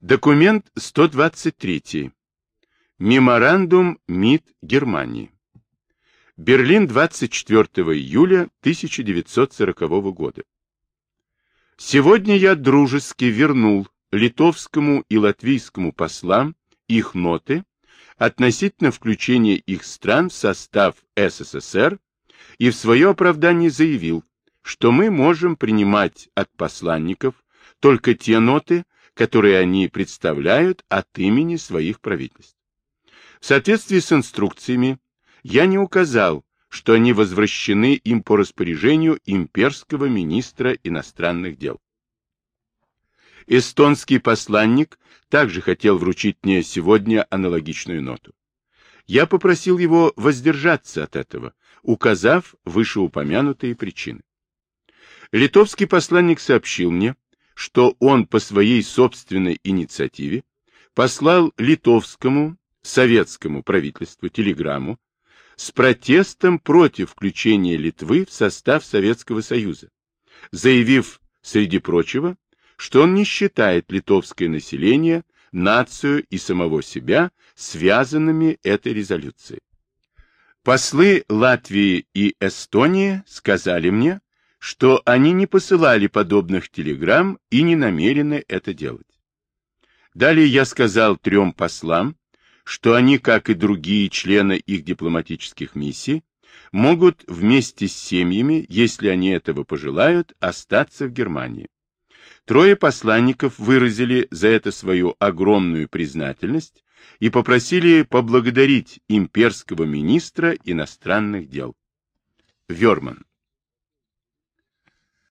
Документ 123. Меморандум МИД Германии. Берлин, 24 июля 1940 года. Сегодня я дружески вернул литовскому и латвийскому послам их ноты относительно включения их стран в состав СССР и в свое оправдание заявил, что мы можем принимать от посланников только те ноты, которые они представляют от имени своих правительств. В соответствии с инструкциями я не указал, что они возвращены им по распоряжению имперского министра иностранных дел. Эстонский посланник также хотел вручить мне сегодня аналогичную ноту. Я попросил его воздержаться от этого, указав вышеупомянутые причины. Литовский посланник сообщил мне, что он по своей собственной инициативе послал литовскому советскому правительству телеграмму с протестом против включения Литвы в состав Советского Союза, заявив, среди прочего, что он не считает литовское население, нацию и самого себя связанными этой резолюцией. Послы Латвии и Эстонии сказали мне, что они не посылали подобных телеграмм и не намерены это делать. Далее я сказал трем послам, что они, как и другие члены их дипломатических миссий, могут вместе с семьями, если они этого пожелают, остаться в Германии. Трое посланников выразили за это свою огромную признательность и попросили поблагодарить имперского министра иностранных дел. Верман